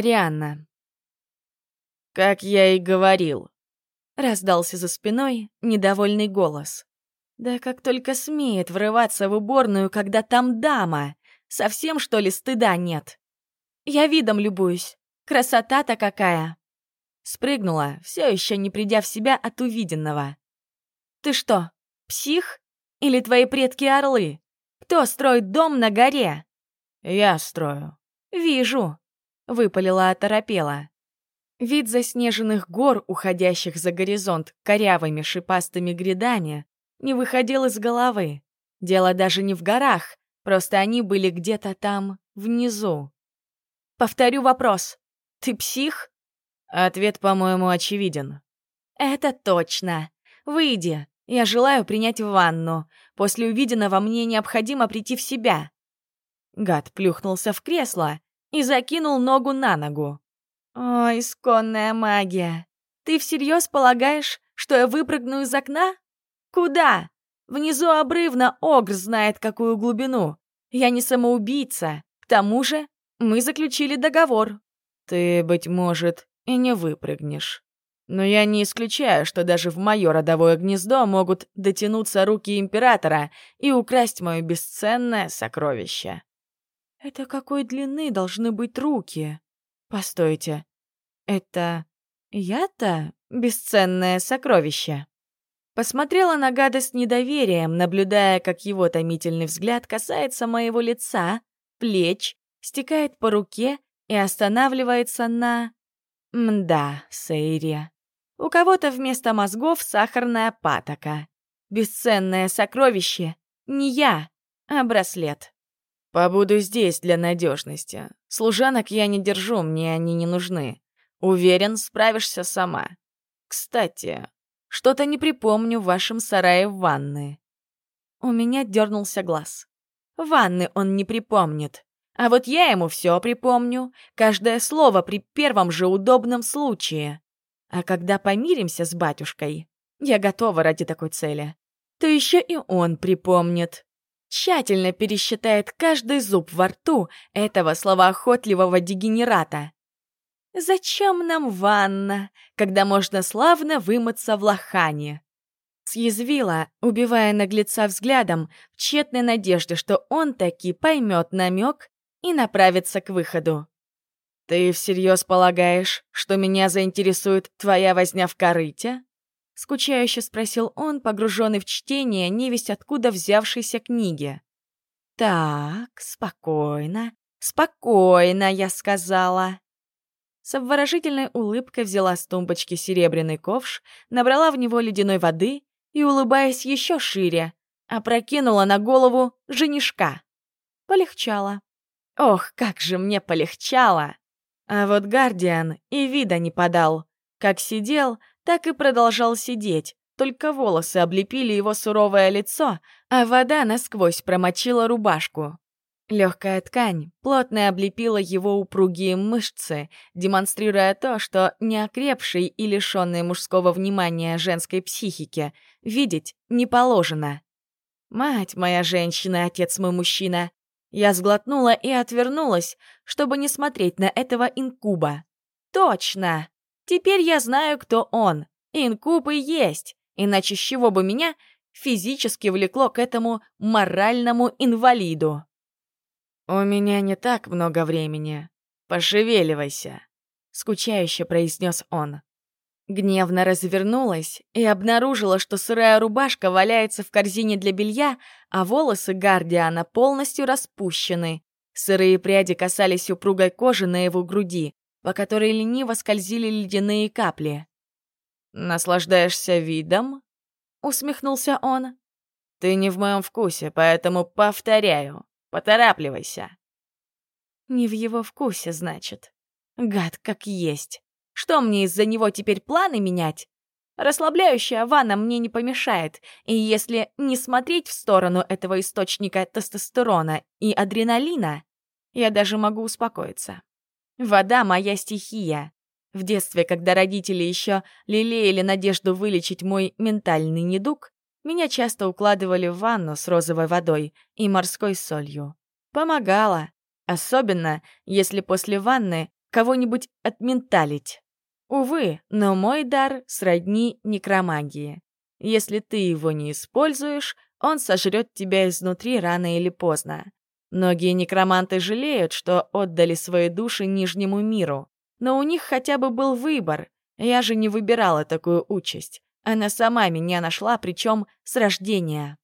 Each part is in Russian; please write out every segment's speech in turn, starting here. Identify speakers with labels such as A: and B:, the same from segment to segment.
A: Арианна. «Как я и говорил», — раздался за спиной недовольный голос. «Да как только смеет врываться в уборную, когда там дама! Совсем, что ли, стыда нет? Я видом любуюсь. Красота-то какая!» Спрыгнула, все еще не придя в себя от увиденного. «Ты что, псих? Или твои предки орлы? Кто строит дом на горе?»
B: «Я строю».
A: «Вижу», — выпалила оторопела. Вид заснеженных гор, уходящих за горизонт корявыми шипастыми грядами, не выходил из головы. Дело даже не в горах, просто они были где-то там, внизу. Повторю вопрос. Ты псих?
B: Ответ, по-моему, очевиден.
A: Это точно. Выйди. Я желаю принять ванну. После увиденного мне необходимо прийти в себя. Гад плюхнулся в кресло и закинул ногу на ногу. О, исконная магия. Ты всерьез полагаешь, что я выпрыгну из окна? Куда? Внизу обрывно Огр знает какую глубину. Я не самоубийца. К тому же мы заключили договор.
B: Ты, быть может, и не выпрыгнешь. Но я не исключаю, что даже в мое родовое гнездо могут дотянуться руки императора и украсть мое бесценное сокровище.
A: Это какой длины должны быть руки? Постойте. Это я-то бесценное сокровище? Посмотрела на гада с недоверием, наблюдая, как его томительный взгляд касается моего лица, плеч, стекает по руке и останавливается на... Мда, Сейри. У кого-то вместо мозгов сахарная патока. Бесценное сокровище. Не я, а браслет.
B: Побуду здесь для надежности. Служанок я не держу, мне они не нужны. Уверен, справишься сама. Кстати, что-то не припомню в вашем сарае ванны.
A: У меня дернулся глаз. Ванны он не припомнит. А вот я ему все припомню, каждое слово при первом же удобном случае. А когда помиримся с батюшкой, я готова ради такой цели, то еще и он припомнит. Тщательно пересчитает каждый зуб во рту этого словоохотливого дегенерата. Зачем нам ванна, когда можно славно вымыться в лохане? Съязвила, убивая наглеца взглядом, в тщетной надежде, что он таки поймет намек и направиться к выходу.
B: «Ты всерьез полагаешь, что меня заинтересует твоя возня в корыте?»
A: Скучающе спросил он, погруженный в чтение невесть откуда взявшейся книги. «Так, спокойно, спокойно», — я сказала. С обворожительной улыбкой взяла с тумбочки серебряный ковш, набрала в него ледяной воды и, улыбаясь еще шире, опрокинула на голову женишка. Полегчало. Ох, как же мне полегчало! А вот Гардиан и вида не подал. Как сидел, так и продолжал сидеть, только волосы облепили его суровое лицо, а вода насквозь промочила рубашку. Легкая ткань плотно облепила его упругие мышцы, демонстрируя то, что неокрепшей и лишенной мужского внимания женской психике видеть не положено. Мать моя женщина, отец мой мужчина, я сглотнула и отвернулась, чтобы не смотреть на этого инкуба. Точно! Теперь я знаю, кто он. Инкуб и есть, иначе с чего бы меня физически влекло к этому моральному инвалиду?
B: «У меня не так много времени. Пошевеливайся», — скучающе произнес он.
A: Гневно развернулась и обнаружила, что сырая рубашка валяется в корзине для белья, а волосы Гардиана полностью распущены. Сырые пряди касались упругой кожи на его груди, по которой лениво скользили ледяные капли.
B: «Наслаждаешься видом?» — усмехнулся он. «Ты не в моем вкусе, поэтому повторяю. Поторапливайся».
A: «Не в его вкусе, значит. Гад как есть. Что мне из-за него теперь планы менять? Расслабляющая ванна мне не помешает, и если не смотреть в сторону этого источника тестостерона и адреналина, я даже могу успокоиться. Вода — моя стихия. В детстве, когда родители еще лелеяли надежду вылечить мой ментальный недуг, меня часто укладывали в ванну с розовой водой и морской солью. Помогало. Особенно, если после ванны кого-нибудь отменталить. Увы, но мой дар сродни некромагии. Если ты его не используешь, он сожрет тебя изнутри рано или поздно. Многие некроманты жалеют, что отдали свои души Нижнему миру. Но у них хотя бы был выбор. Я же не выбирала такую участь. Она сама меня нашла, причем с рождения.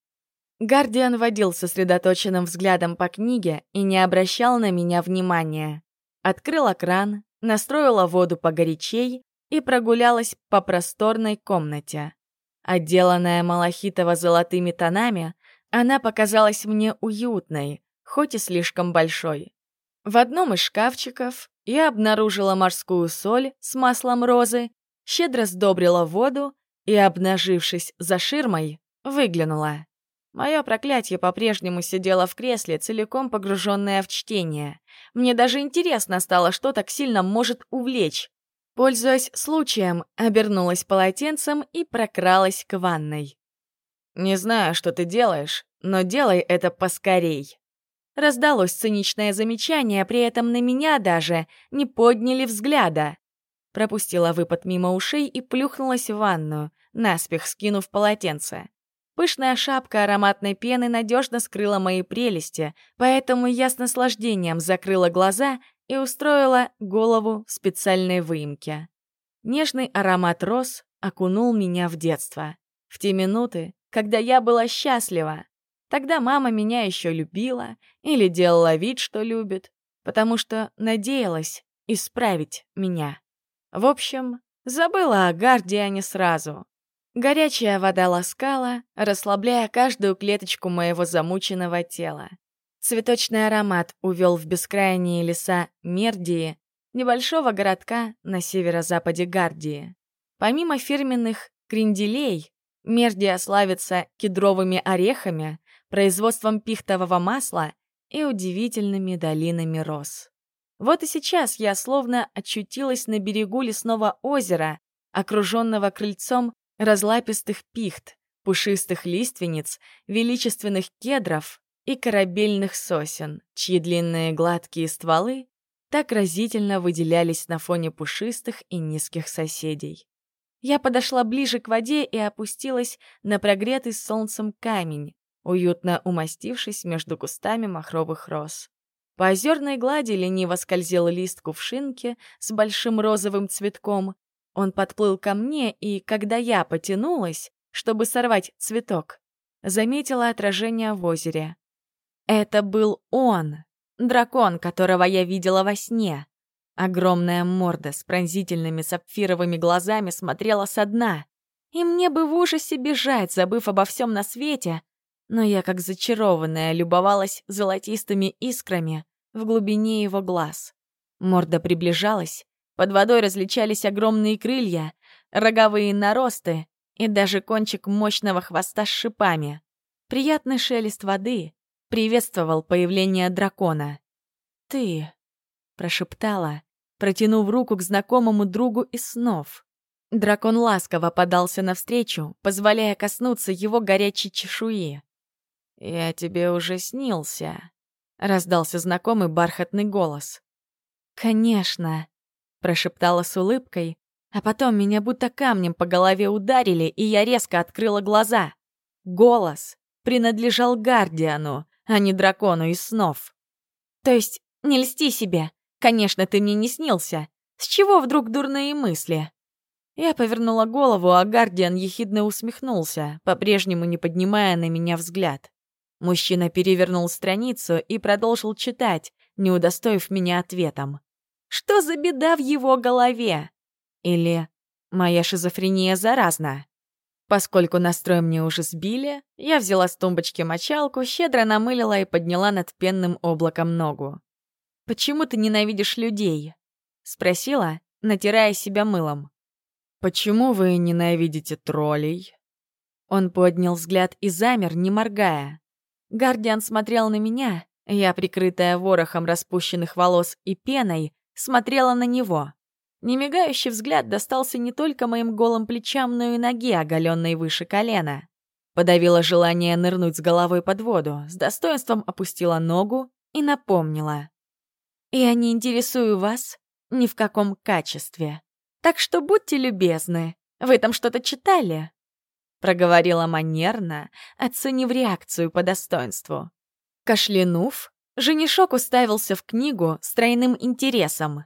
A: Гардиан водил сосредоточенным взглядом по книге и не обращал на меня внимания. Открыла кран, настроила воду погорячей и прогулялась по просторной комнате. Отделанная малахитово-золотыми тонами, она показалась мне уютной, хоть и слишком большой. В одном из шкафчиков я обнаружила морскую соль с маслом розы, щедро сдобрила воду и, обнажившись за ширмой, выглянула. Мое проклятие по-прежнему сидело в кресле, целиком погруженное в чтение. Мне даже интересно стало, что так сильно может увлечь. Пользуясь случаем, обернулась полотенцем и прокралась к ванной. «Не знаю, что ты делаешь, но делай это поскорей». Раздалось циничное замечание, при этом на меня даже не подняли взгляда. Пропустила выпад мимо ушей и плюхнулась в ванную, наспех скинув полотенце. Пышная шапка ароматной пены надежно скрыла мои прелести, поэтому я с наслаждением закрыла глаза и устроила голову в специальной выемке. Нежный аромат роз окунул меня в детство. В те минуты, когда я была счастлива. Тогда мама меня еще любила или делала вид, что любит, потому что надеялась исправить меня. В общем, забыла о Гардиане сразу. Горячая вода ласкала, расслабляя каждую клеточку моего замученного тела. Цветочный аромат увел в бескрайние леса Мердии, небольшого городка на северо-западе Гардии. Помимо фирменных кренделей, Мердия славится кедровыми орехами, производством пихтового масла и удивительными долинами роз. Вот и сейчас я словно очутилась на берегу лесного озера, окруженного крыльцом разлапистых пихт, пушистых лиственниц, величественных кедров и корабельных сосен, чьи длинные гладкие стволы так разительно выделялись на фоне пушистых и низких соседей. Я подошла ближе к воде и опустилась на прогретый солнцем камень, уютно умастившись между кустами махровых роз. По озерной глади лениво скользил лист кувшинки с большим розовым цветком, он подплыл ко мне, и когда я потянулась, чтобы сорвать цветок, заметила отражение в озере. Это был он, дракон, которого я видела во сне. Огромная морда с пронзительными сапфировыми глазами смотрела со дна. И мне бы в ужасе бежать, забыв обо всем на свете, но я, как зачарованная, любовалась золотистыми искрами в глубине его глаз. Морда приближалась, под водой различались огромные крылья, роговые наросты и даже кончик мощного хвоста с шипами. Приятный шелест воды приветствовал появление дракона. «Ты», — прошептала, протянув руку к знакомому другу из снов. Дракон ласково подался навстречу, позволяя коснуться его горячей чешуи. «Я тебе уже снился», — раздался знакомый бархатный голос. «Конечно», прошептала с улыбкой, а потом меня будто камнем по голове ударили, и я резко открыла глаза. Голос принадлежал Гардиану, а не дракону из снов. То есть, не льсти себе. Конечно, ты мне не снился. С чего вдруг дурные мысли? Я повернула голову, а Гардиан ехидно усмехнулся, по-прежнему не поднимая на меня взгляд. Мужчина перевернул страницу и продолжил читать, не удостоив меня ответом. Что за беда в его голове? Или моя шизофрения заразна? Поскольку настрой мне уже сбили, я взяла с тумбочки мочалку, щедро намылила и подняла над пенным облаком ногу. «Почему ты ненавидишь людей?» — спросила, натирая себя мылом. «Почему вы ненавидите троллей?» Он поднял взгляд и замер, не моргая. Гардиан смотрел на меня, я, прикрытая ворохом распущенных волос и пеной, смотрела на него. Немигающий взгляд достался не только моим голым плечам, но и ноге, оголенной выше колена. Подавила желание нырнуть с головой под воду, с достоинством опустила ногу и напомнила. «Я не интересую вас, ни в каком качестве. Так что будьте любезны, вы там что-то читали?» Проговорила манерно, оценив реакцию по достоинству. Кашлянув, женишок уставился в книгу с тройным интересом.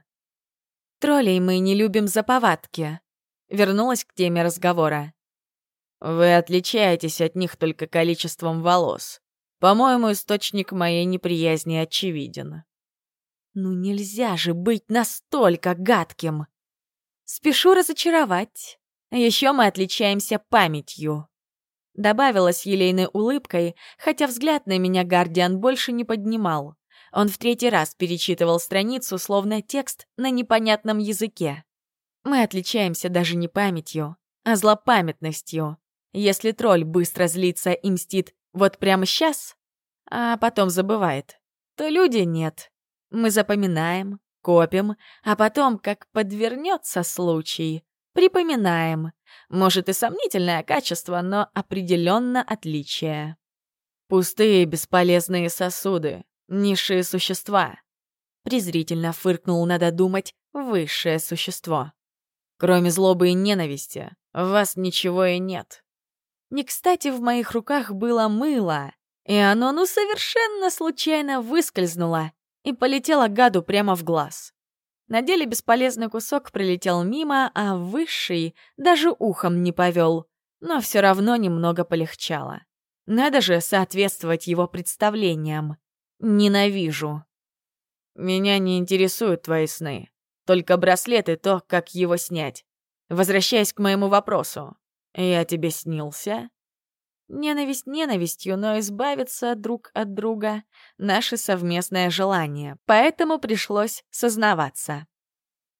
A: «Троллей мы не любим за повадки», — вернулась к теме разговора.
B: «Вы отличаетесь от них только количеством волос. По-моему, источник моей неприязни очевиден».
A: «Ну нельзя же быть настолько гадким!» «Спешу разочаровать. Еще мы отличаемся памятью». Добавила с елейной улыбкой, хотя взгляд на меня Гардиан больше не поднимал. Он в третий раз перечитывал страницу, словно текст на непонятном языке. Мы отличаемся даже не памятью, а злопамятностью. Если тролль быстро злится и мстит вот прямо сейчас, а потом забывает, то люди нет. Мы запоминаем, копим, а потом, как подвернется случай, припоминаем. Может и сомнительное качество, но определенно отличие.
B: Пустые бесполезные сосуды, низшие существа.
A: Презрительно фыркнул, надо думать, высшее существо.
B: Кроме злобы и ненависти, в вас ничего и нет.
A: Не кстати в моих руках было мыло, и оно ну совершенно случайно выскользнуло и полетело гаду прямо в глаз. На деле бесполезный кусок пролетел мимо, а высший даже ухом не повел, но все равно немного полегчало. Надо же соответствовать его представлениям. Ненавижу.
B: Меня не интересуют твои сны. Только браслет и то, как его снять. Возвращаясь к моему вопросу. Я тебе снился?
A: Ненависть ненавистью, но избавиться друг от друга — наше совместное желание, поэтому пришлось сознаваться.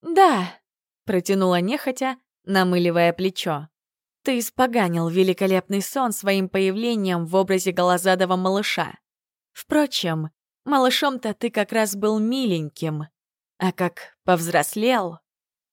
A: «Да», — протянула нехотя, намыливая плечо. «Ты испоганил великолепный сон своим появлением в образе голозадого малыша. Впрочем, малышом-то ты как раз был миленьким, а как повзрослел...»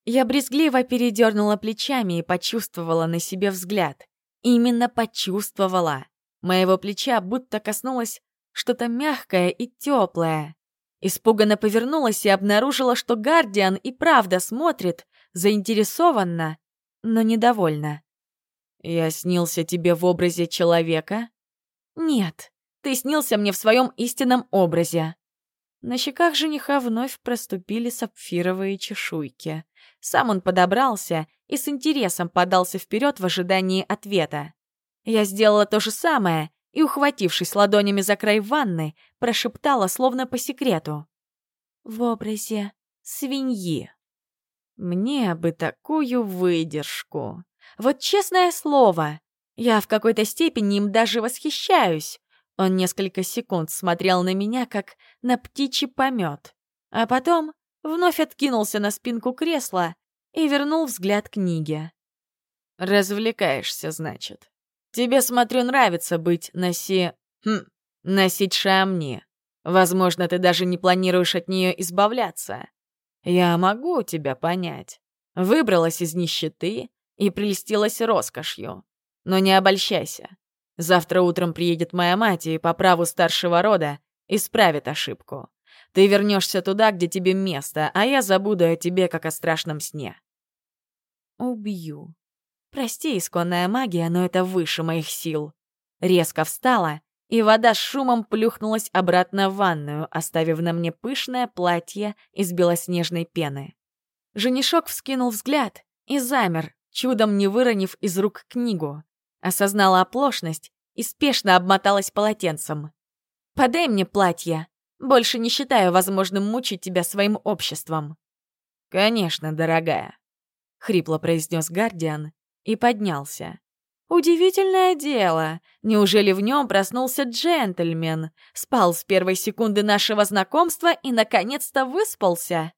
A: Я брезгливо передернула плечами и почувствовала на себе взгляд. Именно почувствовала. Моего плеча будто коснулось что-то мягкое и теплое. Испуганно повернулась и обнаружила, что Гардиан и правда смотрит, заинтересованно, но недовольна.
B: «Я снился тебе в образе человека?»
A: «Нет, ты снился мне в своем истинном образе». На щеках жениха вновь проступили сапфировые чешуйки. Сам он подобрался и с интересом подался вперед в ожидании ответа. Я сделала то же самое и, ухватившись ладонями за край ванны, прошептала, словно по секрету. «В образе свиньи». Мне бы такую выдержку. Вот честное слово, я в какой-то степени им даже восхищаюсь. Он несколько секунд смотрел на меня, как на птичий помет, а потом вновь откинулся на спинку кресла и вернул взгляд книге.
B: «Развлекаешься, значит. Тебе, смотрю, нравится быть носи... Хм, носить шамни. Возможно, ты даже не планируешь от нее избавляться. Я могу тебя понять. Выбралась из нищеты и прельстилась роскошью. Но не обольщайся. Завтра утром приедет моя мать и по праву старшего рода исправит ошибку. Ты вернешься туда, где тебе место, а я забуду о тебе, как о страшном сне.
A: Убью. Прости, исконная магия, но это выше моих сил. Резко встала, и вода с шумом плюхнулась обратно в ванную, оставив на мне пышное платье из белоснежной пены. Женишок вскинул взгляд и замер, чудом не выронив из рук книгу. Осознала оплошность и спешно обмоталась полотенцем. «Подай мне платье», больше не считаю возможным мучить тебя своим обществом».
B: «Конечно, дорогая», — хрипло произнес Гардиан и поднялся.
A: Удивительное дело. Неужели в нем проснулся джентльмен? Спал с первой секунды нашего знакомства и, наконец-то, выспался.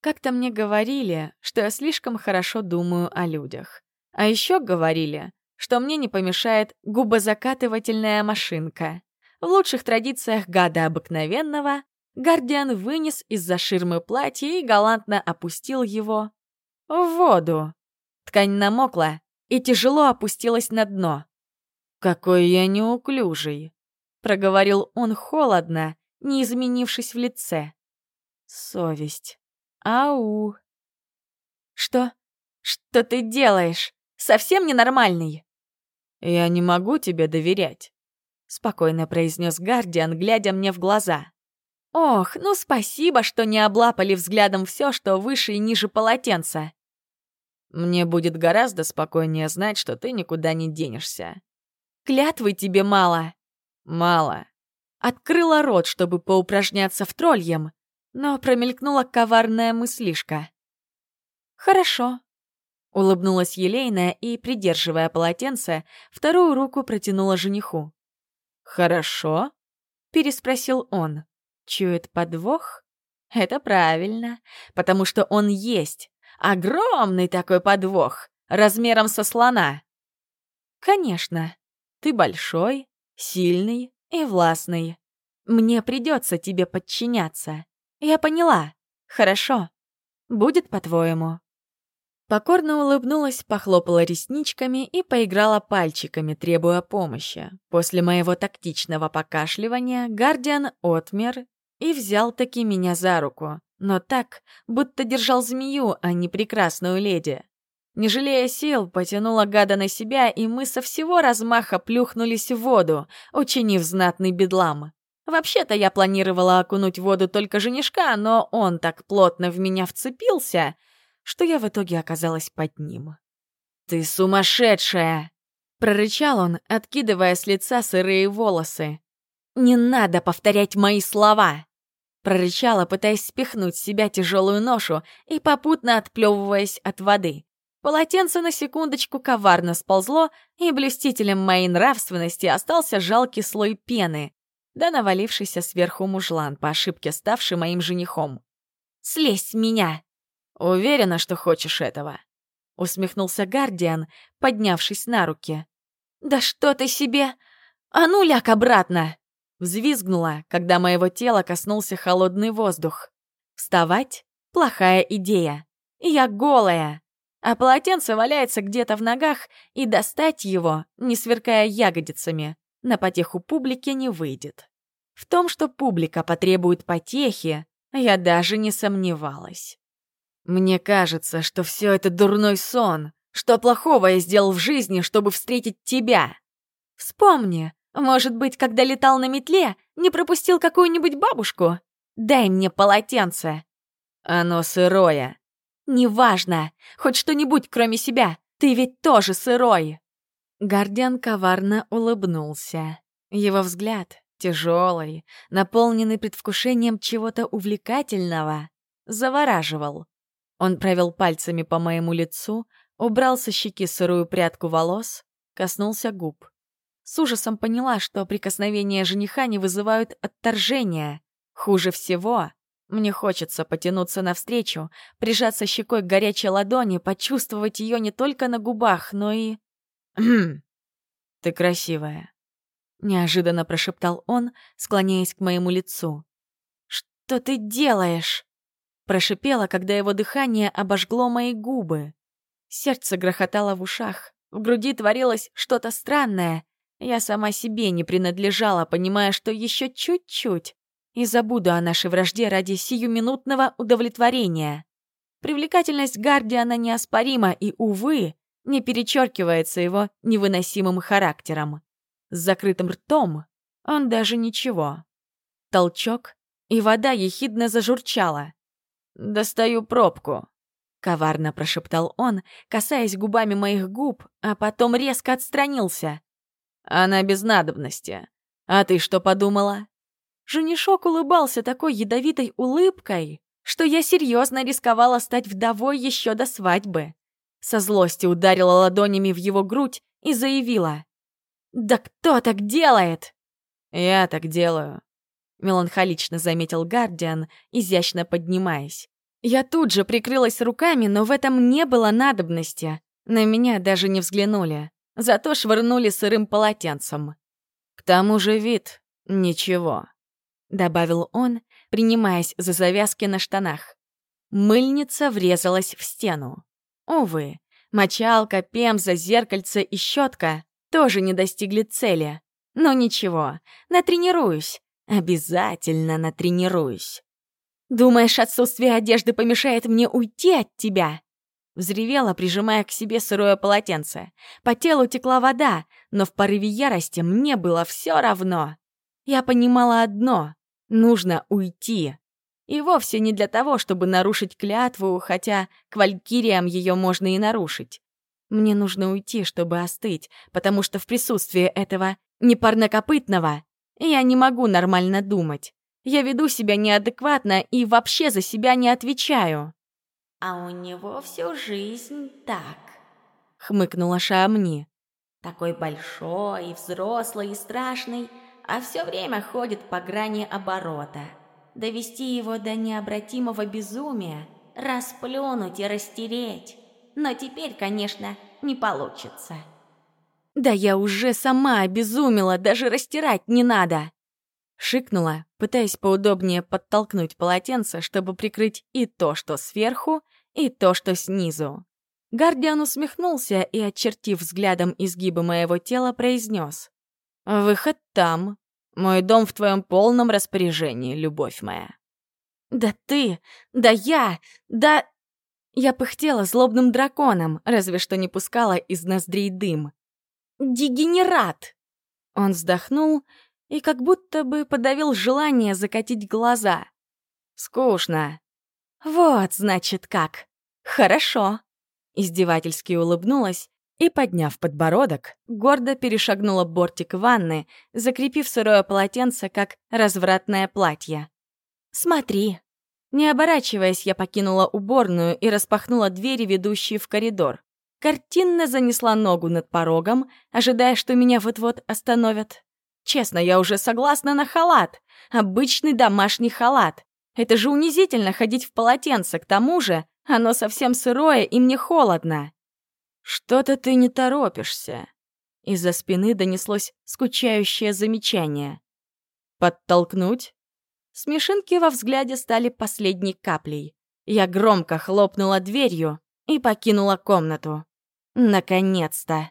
A: Как-то мне говорили, что я слишком хорошо думаю о людях. А еще говорили, что мне не помешает губозакатывательная машинка. В лучших традициях гада обыкновенного Гардиан вынес из-за ширмы платье и галантно опустил его в воду. Ткань намокла и тяжело опустилась на дно.
B: «Какой я неуклюжий!»
A: — проговорил он холодно, не изменившись в лице. Совесть. Ау. Что? Что ты делаешь? Совсем ненормальный?
B: Я не могу тебе доверять, спокойно произнес Гардиан, глядя мне в глаза.
A: Ох, ну спасибо, что не облапали взглядом все, что выше и ниже полотенца.
B: Мне будет гораздо спокойнее знать, что ты никуда не денешься.
A: Клятвы тебе мало.
B: Мало.
A: Открыла рот, чтобы поупражняться в тролльем, но промелькнула коварная мыслишка. «Хорошо», — улыбнулась Елейна и, придерживая полотенце, вторую руку протянула жениху.
B: «Хорошо?»
A: — переспросил он. «Чует подвох?» «Это правильно, потому что он есть. Огромный такой подвох, размером со слона». «Конечно, ты большой, сильный и властный. Мне придется тебе подчиняться. Я поняла. Хорошо. Будет по-твоему». Покорно улыбнулась, похлопала ресничками и поиграла пальчиками, требуя помощи. После моего тактичного покашливания Гардиан отмер и взял таки меня за руку, но так, будто держал змею, а не прекрасную леди. Не жалея сил, потянула гада на себя, и мы со всего размаха плюхнулись в воду, учинив знатный бедлам. Вообще-то я планировала окунуть в воду только женишка, но он так плотно в меня вцепился — что я в итоге оказалась под ним. «Ты сумасшедшая!» — прорычал он, откидывая с лица сырые волосы. «Не надо повторять мои слова!» Прорычала, пытаясь спихнуть с себя тяжелую ношу и попутно отплевываясь от воды. Полотенце на секундочку коварно сползло, и блюстителем моей нравственности остался жалкий слой пены, да навалившийся сверху мужлан, по ошибке ставший моим женихом. «Слезь с меня!»
B: «Уверена, что хочешь этого?» — усмехнулся Гардиан, поднявшись на руки.
A: «Да что ты себе! А ну, ляг обратно!» Взвизгнула, когда моего тела коснулся холодный воздух. Вставать — плохая идея. Я голая. А полотенце валяется где-то в ногах, и достать его, не сверкая ягодицами, на потеху публики не выйдет. В том, что публика потребует потехи, я даже не сомневалась. Мне кажется, что все это дурной сон. Что плохого я сделал в жизни, чтобы встретить тебя? Вспомни, может быть, когда летал на метле, не пропустил какую-нибудь бабушку? Дай мне полотенце.
B: Оно сырое.
A: Неважно, хоть что-нибудь кроме себя. Ты ведь тоже сырой. Гардиан коварно улыбнулся. Его взгляд, тяжелый, наполненный предвкушением чего-то увлекательного, завораживал. Он провел пальцами по моему лицу, убрал со щеки сырую прядку волос, коснулся губ. С ужасом поняла, что прикосновения жениха не вызывают отторжения. Хуже всего, мне хочется потянуться навстречу, прижаться щекой к горячей ладони, почувствовать ее не только на губах, но и...
B: «Ты красивая», —
A: неожиданно прошептал он, склоняясь к моему лицу. «Что ты делаешь?» Прошипела, когда его дыхание обожгло мои губы. Сердце грохотало в ушах. В груди творилось что-то странное. Я сама себе не принадлежала, понимая, что еще чуть-чуть, и забуду о нашей вражде ради сиюминутного удовлетворения. Привлекательность Гардиана неоспорима и, увы, не перечеркивается его невыносимым характером. С закрытым ртом он даже ничего. Толчок, и вода ехидно зажурчала.
B: «Достаю пробку», —
A: коварно прошептал он, касаясь губами моих губ, а потом резко отстранился.
B: «Она без надобности. А ты что подумала?»
A: Женишок улыбался такой ядовитой улыбкой, что я серьезно рисковала стать вдовой еще до свадьбы. Со злости ударила ладонями в его грудь и заявила. «Да кто так делает?»
B: «Я так делаю», —
A: меланхолично заметил Гардиан, изящно поднимаясь. Я тут же прикрылась руками, но в этом не было надобности. На меня даже не взглянули. Зато швырнули сырым полотенцем.
B: «К тому же вид — ничего», — добавил он, принимаясь за завязки на штанах.
A: Мыльница врезалась в стену. Увы, мочалка, пемза, зеркальце и щетка тоже не достигли цели. Но ничего, натренируюсь. Обязательно натренируюсь. Думаешь, отсутствие одежды помешает мне уйти от тебя?» Взревела, прижимая к себе сырое полотенце. По телу текла вода, но в порыве ярости мне было все равно. Я понимала одно — нужно уйти. И вовсе не для того, чтобы нарушить клятву, хотя к валькириям ее можно и нарушить. Мне нужно уйти, чтобы остыть, потому что в присутствии этого непарнокопытного я не могу нормально думать. Я веду себя неадекватно и вообще за себя не отвечаю.
C: «А у него всю жизнь так», —
A: хмыкнула Шамни.
C: «Такой большой, и взрослый и страшный, а все время ходит по грани оборота. Довести его до необратимого безумия, расплюнуть и растереть. Но теперь, конечно, не получится».
A: «Да я уже сама обезумела, даже растирать не надо!» Шикнула, пытаясь поудобнее подтолкнуть полотенце, чтобы прикрыть и то, что сверху, и то, что снизу. Гардиан усмехнулся и, очертив взглядом изгибы моего тела, произнес. «Выход там. Мой дом в твоем полном распоряжении, любовь моя». «Да ты! Да я! Да...» Я пыхтела злобным драконом, разве что не пускала из ноздрей дым. «Дегенерат!» Он вздохнул и как будто бы подавил желание закатить глаза. «Скучно». «Вот, значит, как. Хорошо». Издевательски улыбнулась и, подняв подбородок, гордо перешагнула бортик ванны, закрепив сырое полотенце, как развратное платье. «Смотри». Не оборачиваясь, я покинула уборную и распахнула двери, ведущие в коридор. Картинно занесла ногу над порогом, ожидая, что меня вот-вот остановят. Честно, я уже согласна на халат. Обычный домашний халат. Это же унизительно ходить в полотенце, к тому же оно совсем сырое и мне холодно. Что-то ты не торопишься. Из-за спины донеслось скучающее замечание. Подтолкнуть? Смешинки во взгляде стали последней каплей. Я громко хлопнула дверью и покинула комнату. Наконец-то!